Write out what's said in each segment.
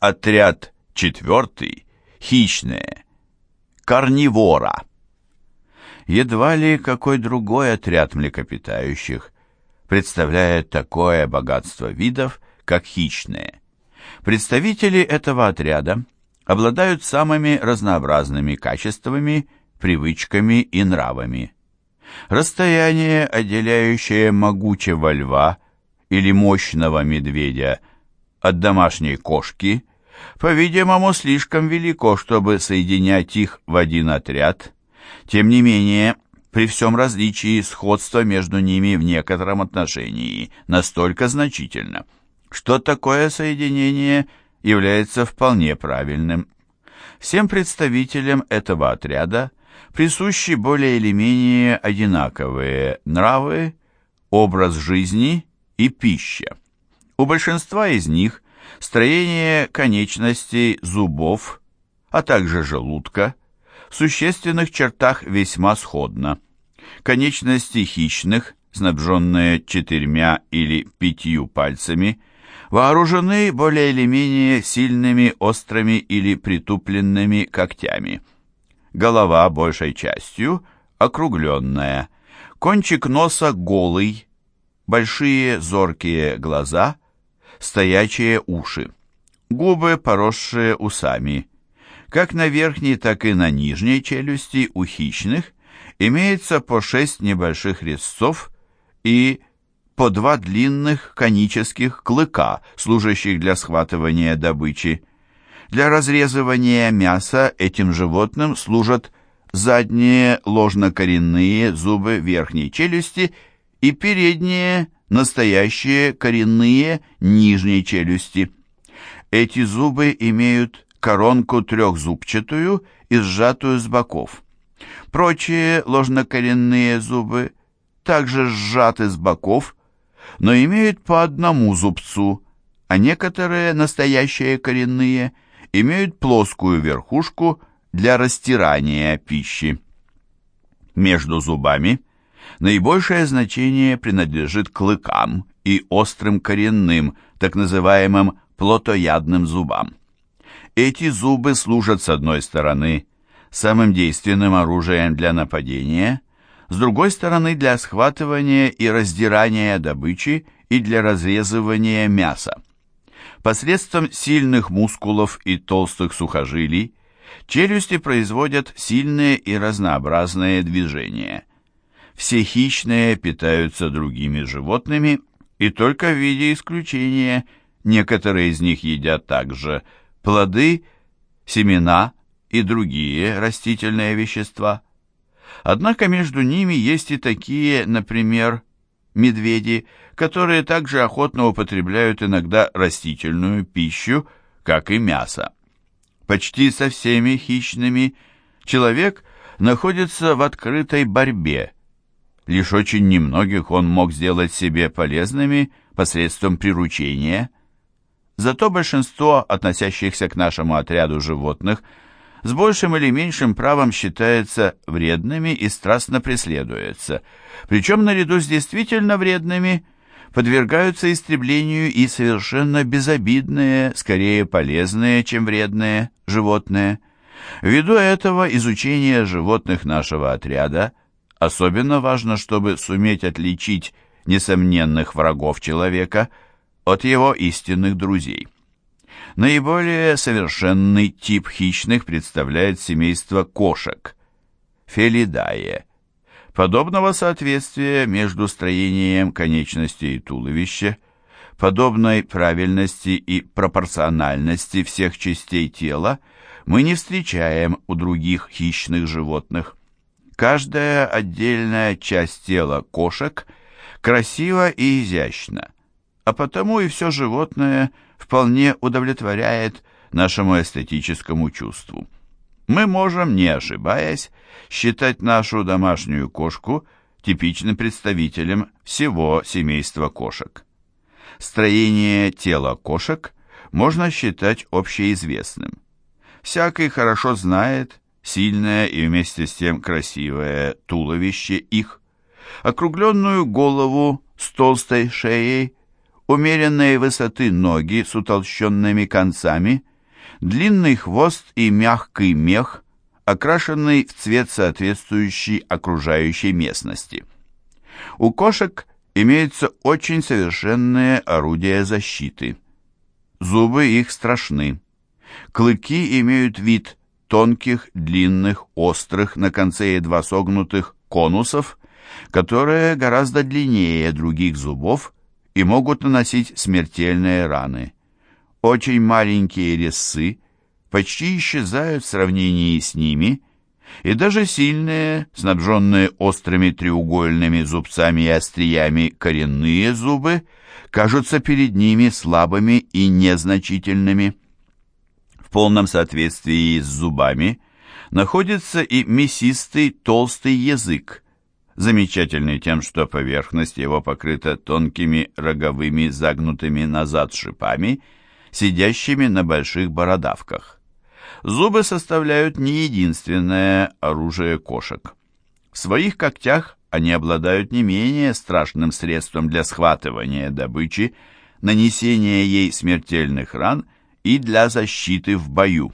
Отряд четвертый, хищные, карнивора. Едва ли какой другой отряд млекопитающих представляет такое богатство видов, как хищные. Представители этого отряда обладают самыми разнообразными качествами, привычками и нравами. Расстояние, отделяющее могучего льва или мощного медведя от домашней кошки, по-видимому, слишком велико, чтобы соединять их в один отряд. Тем не менее, при всем различии сходство между ними в некотором отношении настолько значительно, что такое соединение является вполне правильным. Всем представителям этого отряда присущи более или менее одинаковые нравы, образ жизни и пища. У большинства из них строение конечностей зубов, а также желудка, в существенных чертах весьма сходно. Конечности хищных, снабженные четырьмя или пятью пальцами, вооружены более или менее сильными острыми или притупленными когтями. Голова большей частью округленная, кончик носа голый, большие зоркие глаза, стоячие уши, губы, поросшие усами. Как на верхней, так и на нижней челюсти у хищных имеется по шесть небольших резцов и по два длинных конических клыка, служащих для схватывания добычи. Для разрезывания мяса этим животным служат задние ложнокоренные зубы верхней челюсти и передние настоящие коренные нижней челюсти. Эти зубы имеют коронку трехзубчатую и сжатую с боков. Прочие ложнокоренные зубы также сжаты с боков, но имеют по одному зубцу, а некоторые настоящие коренные имеют плоскую верхушку для растирания пищи. Между зубами наибольшее значение принадлежит клыкам и острым коренным, так называемым плотоядным зубам. Эти зубы служат с одной стороны самым действенным оружием для нападения, с другой стороны для схватывания и раздирания добычи и для разрезывания мяса. Посредством сильных мускулов и толстых сухожилий челюсти производят сильные и разнообразные движения. Все хищные питаются другими животными, и только в виде исключения некоторые из них едят также плоды, семена и другие растительные вещества. Однако между ними есть и такие, например, медведи, которые также охотно употребляют иногда растительную пищу, как и мясо. Почти со всеми хищными человек находится в открытой борьбе. Лишь очень немногих он мог сделать себе полезными посредством приручения. Зато большинство относящихся к нашему отряду животных – с большим или меньшим правом считается вредными и страстно преследуется. Причем наряду с действительно вредными подвергаются истреблению и совершенно безобидные, скорее полезные, чем вредные животные. Ввиду этого изучение животных нашего отряда особенно важно, чтобы суметь отличить несомненных врагов человека от его истинных друзей. Наиболее совершенный тип хищных представляет семейство кошек – Фелидае. Подобного соответствия между строением конечности и туловища, подобной правильности и пропорциональности всех частей тела мы не встречаем у других хищных животных. Каждая отдельная часть тела кошек красива и изящна, а потому и все животное – вполне удовлетворяет нашему эстетическому чувству. Мы можем, не ошибаясь, считать нашу домашнюю кошку типичным представителем всего семейства кошек. Строение тела кошек можно считать общеизвестным. Всякий хорошо знает сильное и вместе с тем красивое туловище их, округленную голову с толстой шеей, умеренной высоты ноги с утолщенными концами длинный хвост и мягкий мех, окрашенный в цвет соответствующий окружающей местности. У кошек имеются очень совершенные орудия защиты. Зубы их страшны. Клыки имеют вид тонких, длинных, острых, на конце едва согнутых конусов, которые гораздо длиннее других зубов и могут наносить смертельные раны. Очень маленькие резцы почти исчезают в сравнении с ними, и даже сильные, снабженные острыми треугольными зубцами и остриями коренные зубы, кажутся перед ними слабыми и незначительными. В полном соответствии с зубами находится и мясистый толстый язык, замечательный тем, что поверхность его покрыта тонкими роговыми загнутыми назад шипами, сидящими на больших бородавках. Зубы составляют не единственное оружие кошек. В своих когтях они обладают не менее страшным средством для схватывания добычи, нанесения ей смертельных ран и для защиты в бою.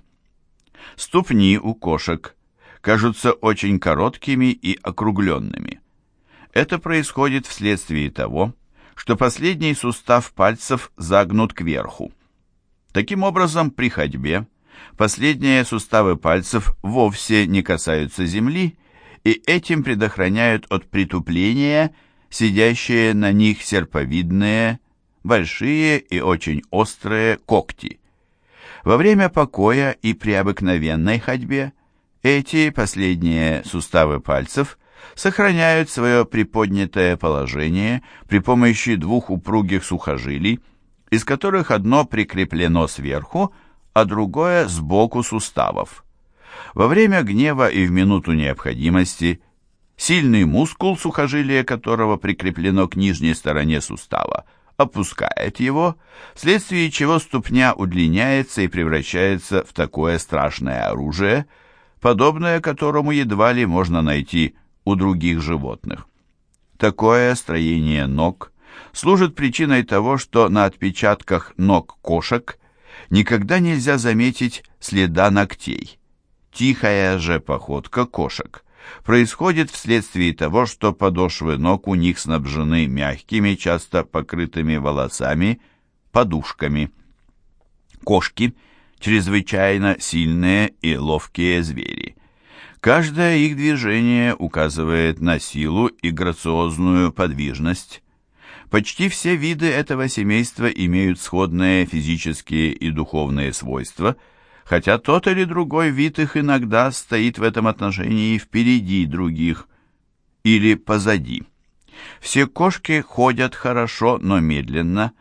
Ступни у кошек кажутся очень короткими и округленными. Это происходит вследствие того, что последний сустав пальцев загнут кверху. Таким образом, при ходьбе последние суставы пальцев вовсе не касаются земли и этим предохраняют от притупления сидящие на них серповидные, большие и очень острые когти. Во время покоя и при обыкновенной ходьбе эти последние суставы пальцев сохраняют свое приподнятое положение при помощи двух упругих сухожилий, из которых одно прикреплено сверху, а другое сбоку суставов. Во время гнева и в минуту необходимости сильный мускул, сухожилия которого прикреплено к нижней стороне сустава, опускает его, вследствие чего ступня удлиняется и превращается в такое страшное оружие, подобное которому едва ли можно найти у других животных. Такое строение ног служит причиной того, что на отпечатках ног кошек никогда нельзя заметить следа ногтей. Тихая же походка кошек происходит вследствие того, что подошвы ног у них снабжены мягкими, часто покрытыми волосами, подушками. Кошки – чрезвычайно сильные и ловкие звери. Каждое их движение указывает на силу и грациозную подвижность. Почти все виды этого семейства имеют сходные физические и духовные свойства – хотя тот или другой вид их иногда стоит в этом отношении впереди других или позади. Все кошки ходят хорошо, но медленно,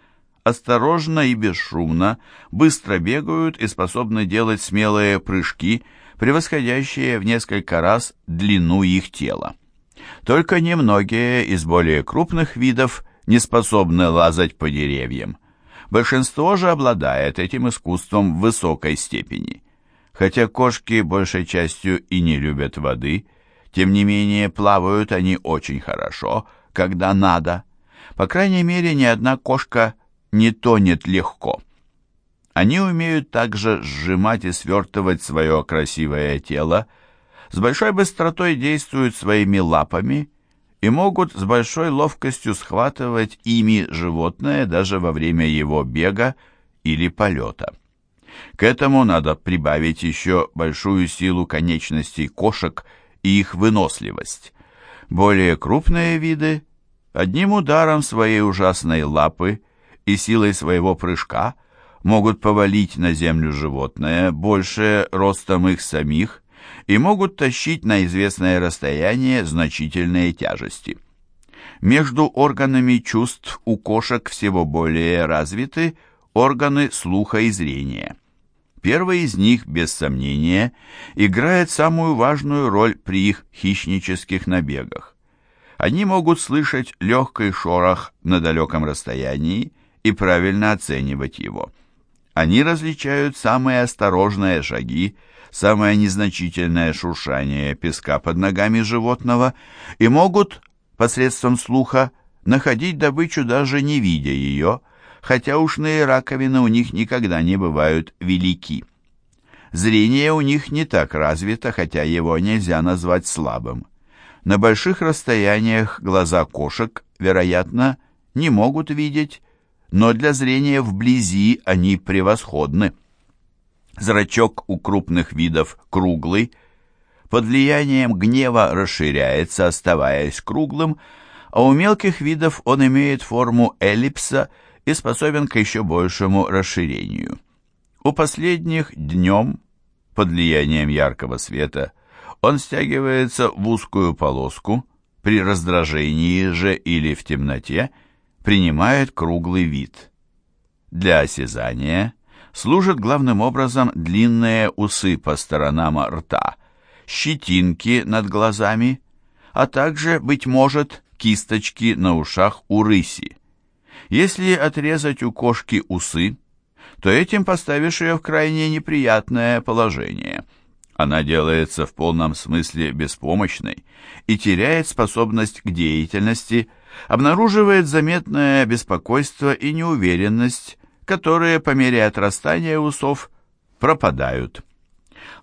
осторожно и бесшумно, быстро бегают и способны делать смелые прыжки, превосходящие в несколько раз длину их тела. Только немногие из более крупных видов не способны лазать по деревьям. Большинство же обладает этим искусством в высокой степени. Хотя кошки большей частью и не любят воды, тем не менее плавают они очень хорошо, когда надо. По крайней мере, ни одна кошка не тонет легко. Они умеют также сжимать и свертывать свое красивое тело, с большой быстротой действуют своими лапами и могут с большой ловкостью схватывать ими животное даже во время его бега или полета. К этому надо прибавить еще большую силу конечностей кошек и их выносливость. Более крупные виды одним ударом своей ужасной лапы и силой своего прыжка могут повалить на землю животное, больше ростом их самих, и могут тащить на известное расстояние значительные тяжести. Между органами чувств у кошек всего более развиты органы слуха и зрения. Первый из них, без сомнения, играет самую важную роль при их хищнических набегах. Они могут слышать легкий шорох на далеком расстоянии и правильно оценивать его. Они различают самые осторожные шаги, самое незначительное шуршание песка под ногами животного и могут посредством слуха находить добычу даже не видя ее, хотя ушные раковины у них никогда не бывают велики. Зрение у них не так развито, хотя его нельзя назвать слабым. На больших расстояниях глаза кошек, вероятно, не могут видеть, но для зрения вблизи они превосходны. Зрачок у крупных видов круглый, под влиянием гнева расширяется, оставаясь круглым, а у мелких видов он имеет форму эллипса и способен к еще большему расширению. У последних днем, под влиянием яркого света, он стягивается в узкую полоску, при раздражении же или в темноте принимает круглый вид. Для осязания служат главным образом длинные усы по сторонам рта, щетинки над глазами, а также, быть может, кисточки на ушах у рыси. Если отрезать у кошки усы, то этим поставишь ее в крайне неприятное положение. Она делается в полном смысле беспомощной и теряет способность к деятельности, обнаруживает заметное беспокойство и неуверенность, которые по мере отрастания усов пропадают.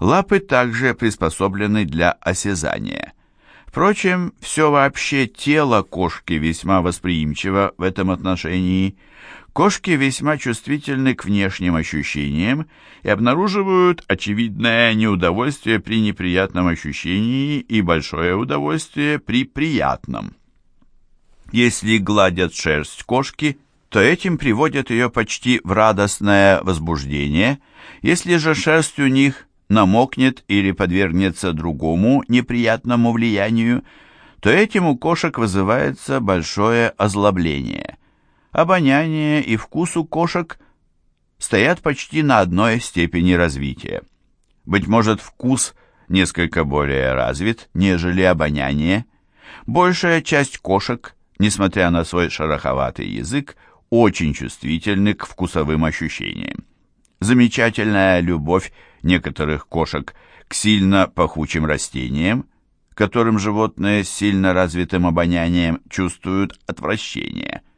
Лапы также приспособлены для осязания. Впрочем, все вообще тело кошки весьма восприимчиво в этом отношении – Кошки весьма чувствительны к внешним ощущениям и обнаруживают очевидное неудовольствие при неприятном ощущении и большое удовольствие при приятном. Если гладят шерсть кошки, то этим приводят ее почти в радостное возбуждение. Если же шерсть у них намокнет или подвергнется другому неприятному влиянию, то этим у кошек вызывается большое озлобление обоняние и вкус у кошек стоят почти на одной степени развития. Быть может, вкус несколько более развит, нежели обоняние. Большая часть кошек, несмотря на свой шероховатый язык, очень чувствительны к вкусовым ощущениям. Замечательная любовь некоторых кошек к сильно пахучим растениям, которым животные с сильно развитым обонянием чувствуют отвращение –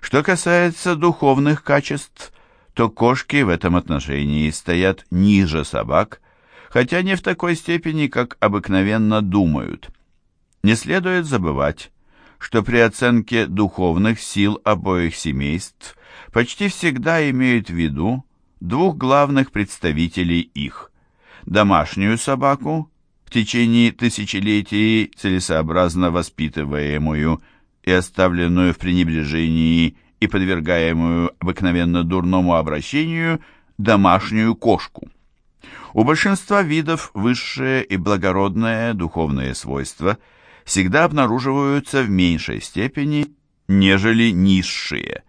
что касается духовных качеств, то кошки в этом отношении стоят ниже собак, хотя не в такой степени, как обыкновенно думают. Не следует забывать, что при оценке духовных сил обоих семейств почти всегда имеют в виду двух главных представителей их – домашнюю собаку, в течение тысячелетий целесообразно воспитываемую и оставленную в пренебрежении и подвергаемую обыкновенно дурному обращению домашнюю кошку. У большинства видов высшие и благородные духовные свойства всегда обнаруживаются в меньшей степени, нежели низшие.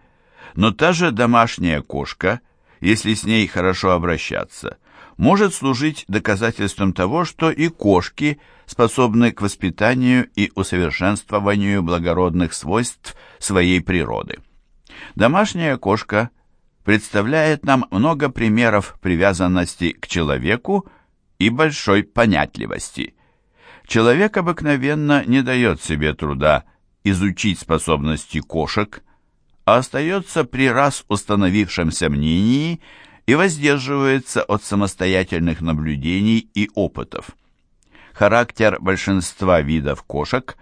Но та же домашняя кошка, если с ней хорошо обращаться, может служить доказательством того, что и кошки – способны к воспитанию и усовершенствованию благородных свойств своей природы. Домашняя кошка представляет нам много примеров привязанности к человеку и большой понятливости. Человек обыкновенно не дает себе труда изучить способности кошек, а остается при раз установившемся мнении и воздерживается от самостоятельных наблюдений и опытов. Характер большинства видов кошек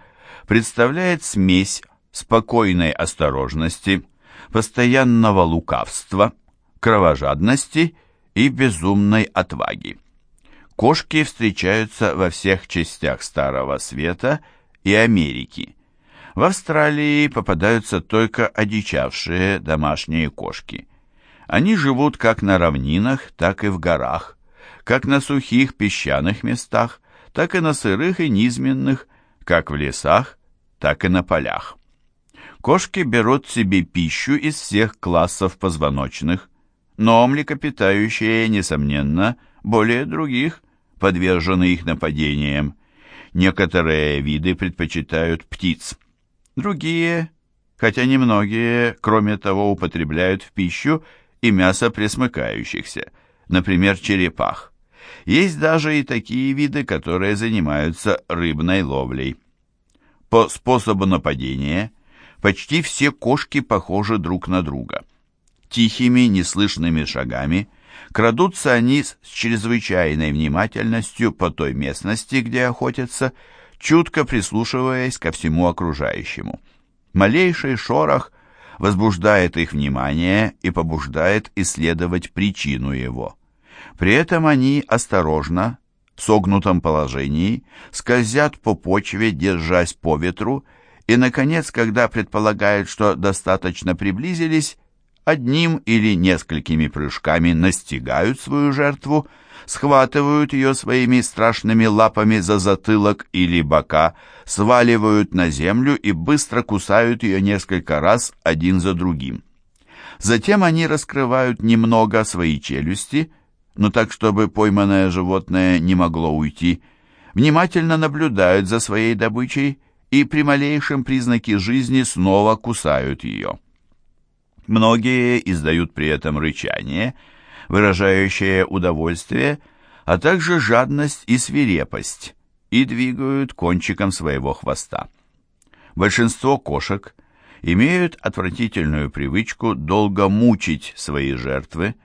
представляет смесь спокойной осторожности, постоянного лукавства, кровожадности и безумной отваги. Кошки встречаются во всех частях Старого Света и Америки. В Австралии попадаются только одичавшие домашние кошки. Они живут как на равнинах, так и в горах, как на сухих песчаных местах, так и на сырых и низменных, как в лесах, так и на полях. Кошки берут себе пищу из всех классов позвоночных, но млекопитающие, несомненно, более других, подвержены их нападениям. Некоторые виды предпочитают птиц. Другие, хотя немногие, кроме того, употребляют в пищу и мясо пресмыкающихся, например, черепах. Есть даже и такие виды, которые занимаются рыбной ловлей. По способу нападения почти все кошки похожи друг на друга. Тихими, неслышными шагами Крадутся они с чрезвычайной внимательностью по той местности, где охотятся, чутко прислушиваясь ко всему окружающему. Малейший шорох возбуждает их внимание и побуждает исследовать причину его. При этом они осторожно, в согнутом положении, скользят по почве, держась по ветру, и, наконец, когда предполагают, что достаточно приблизились, одним или несколькими прыжками настигают свою жертву, схватывают ее своими страшными лапами за затылок или бока, сваливают на землю и быстро кусают ее несколько раз один за другим. Затем они раскрывают немного свои челюсти, но так, чтобы пойманное животное не могло уйти, внимательно наблюдают за своей добычей и при малейшем признаке жизни снова кусают ее. Многие издают при этом рычание, выражающее удовольствие, а также жадность и свирепость, и двигают кончиком своего хвоста. Большинство кошек имеют отвратительную привычку долго мучить свои жертвы,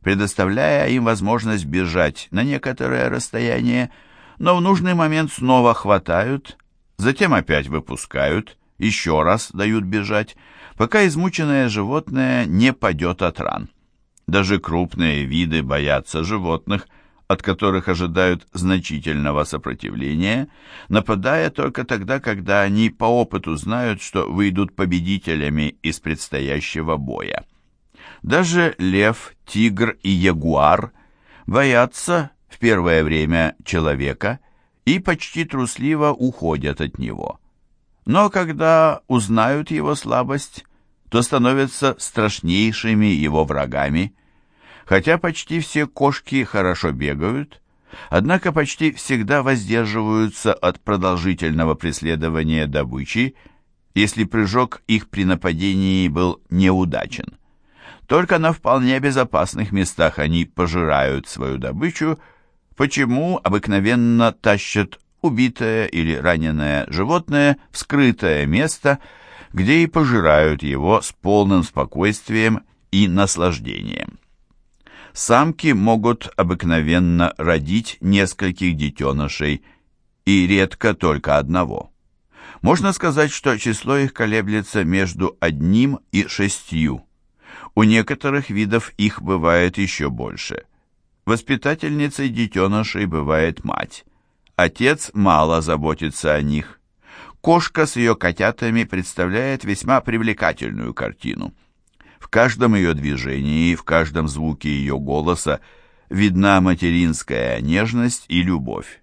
предоставляя им возможность бежать на некоторое расстояние, но в нужный момент снова хватают, затем опять выпускают, еще раз дают бежать, пока измученное животное не падет от ран. Даже крупные виды боятся животных, от которых ожидают значительного сопротивления, нападая только тогда, когда они по опыту знают, что выйдут победителями из предстоящего боя. Даже лев, тигр и ягуар боятся в первое время человека и почти трусливо уходят от него. Но когда узнают его слабость, то становятся страшнейшими его врагами. Хотя почти все кошки хорошо бегают, однако почти всегда воздерживаются от продолжительного преследования добычи, если прыжок их при нападении был неудачен. Только на вполне безопасных местах они пожирают свою добычу, почему обыкновенно тащат убитое или раненое животное в скрытое место, где и пожирают его с полным спокойствием и наслаждением. Самки могут обыкновенно родить нескольких детенышей и редко только одного. Можно сказать, что число их колеблется между одним и шестью. У некоторых видов их бывает еще больше. Воспитательницей детенышей бывает мать. Отец мало заботится о них. Кошка с ее котятами представляет весьма привлекательную картину. В каждом ее движении, в каждом звуке ее голоса видна материнская нежность и любовь.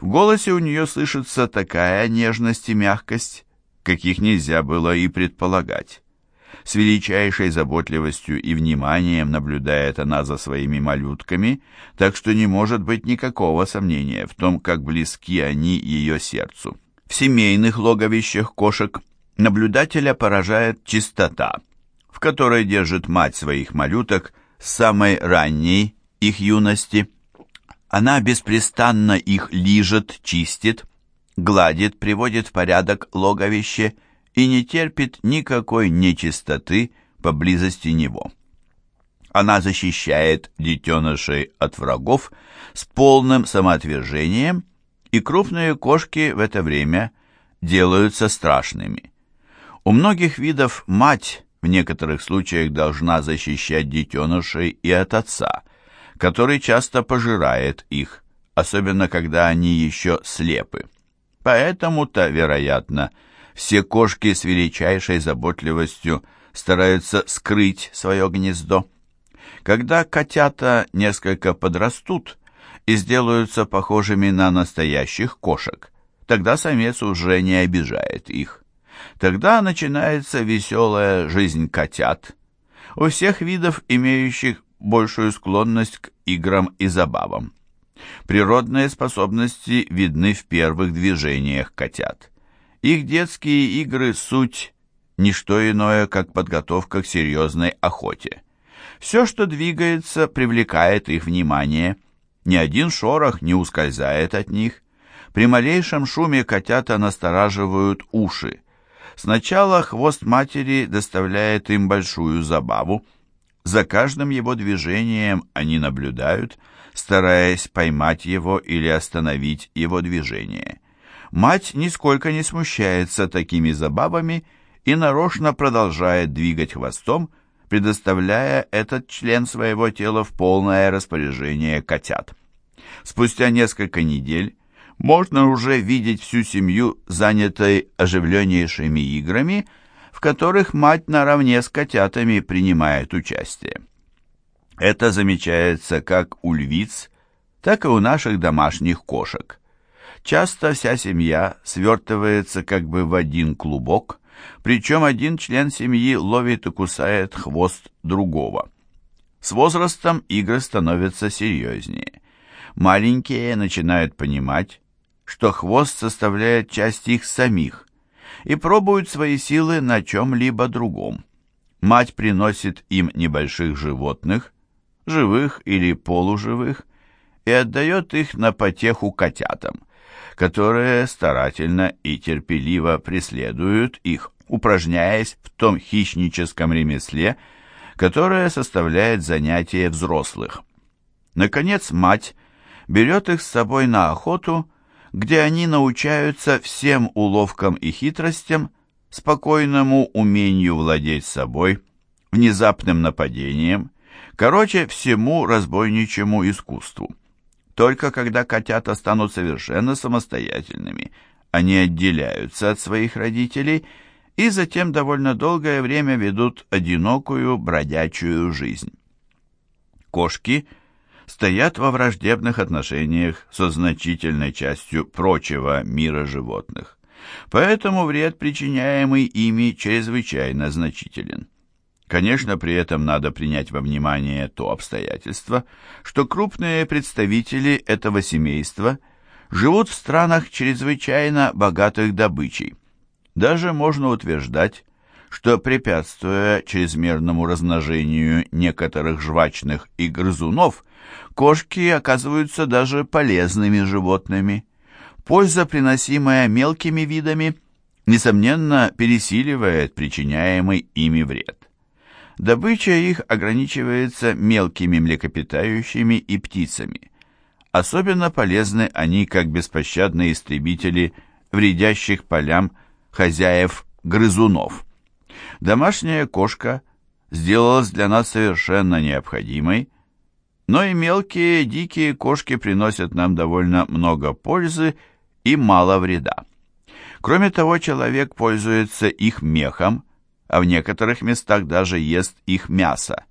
В голосе у нее слышится такая нежность и мягкость, каких нельзя было и предполагать. С величайшей заботливостью и вниманием наблюдает она за своими малютками, так что не может быть никакого сомнения в том, как близки они ее сердцу. В семейных логовищах кошек наблюдателя поражает чистота, в которой держит мать своих малюток с самой ранней их юности. Она беспрестанно их лижет, чистит, гладит, приводит в порядок логовище – и не терпит никакой нечистоты поблизости него. Она защищает детенышей от врагов с полным самоотвержением, и крупные кошки в это время делаются страшными. У многих видов мать в некоторых случаях должна защищать детенышей и от отца, который часто пожирает их, особенно когда они еще слепы. Поэтому-то, вероятно, все кошки с величайшей заботливостью стараются скрыть свое гнездо. Когда котята несколько подрастут и сделаются похожими на настоящих кошек, тогда самец уже не обижает их. Тогда начинается веселая жизнь котят, у всех видов, имеющих большую склонность к играм и забавам. Природные способности видны в первых движениях котят. Их детские игры – суть не что иное, как подготовка к серьезной охоте. Все, что двигается, привлекает их внимание. Ни один шорох не ускользает от них. При малейшем шуме котята настораживают уши. Сначала хвост матери доставляет им большую забаву, За каждым его движением они наблюдают, стараясь поймать его или остановить его движение. Мать нисколько не смущается такими забавами и нарочно продолжает двигать хвостом, предоставляя этот член своего тела в полное распоряжение котят. Спустя несколько недель можно уже видеть всю семью, занятой оживленнейшими играми, в которых мать наравне с котятами принимает участие. Это замечается как у львиц, так и у наших домашних кошек. Часто вся семья свертывается как бы в один клубок, причем один член семьи ловит и кусает хвост другого. С возрастом игры становятся серьезнее. Маленькие начинают понимать, что хвост составляет часть их самих, и пробуют свои силы на чем-либо другом. Мать приносит им небольших животных, живых или полуживых, и отдает их на потеху котятам, которые старательно и терпеливо преследуют их, упражняясь в том хищническом ремесле, которое составляет занятие взрослых. Наконец, мать берет их с собой на охоту, где они научаются всем уловкам и хитростям, спокойному умению владеть собой, внезапным нападением, короче, всему разбойничьему искусству. Только когда котята станут совершенно самостоятельными, они отделяются от своих родителей и затем довольно долгое время ведут одинокую бродячую жизнь. Кошки – стоят во враждебных отношениях со значительной частью прочего мира животных. Поэтому вред, причиняемый ими, чрезвычайно значителен. Конечно, при этом надо принять во внимание то обстоятельство, что крупные представители этого семейства живут в странах чрезвычайно богатых добычей. Даже можно утверждать, что, препятствуя чрезмерному размножению некоторых жвачных и грызунов, кошки оказываются даже полезными животными. Польза, приносимая мелкими видами, несомненно, пересиливает причиняемый ими вред. Добыча их ограничивается мелкими млекопитающими и птицами. Особенно полезны они как беспощадные истребители вредящих полям хозяев грызунов. Домашняя кошка сделалась для нас совершенно необходимой, но и мелкие дикие кошки приносят нам довольно много пользы и мало вреда. Кроме того, человек пользуется их мехом, а в некоторых местах даже ест их мясо.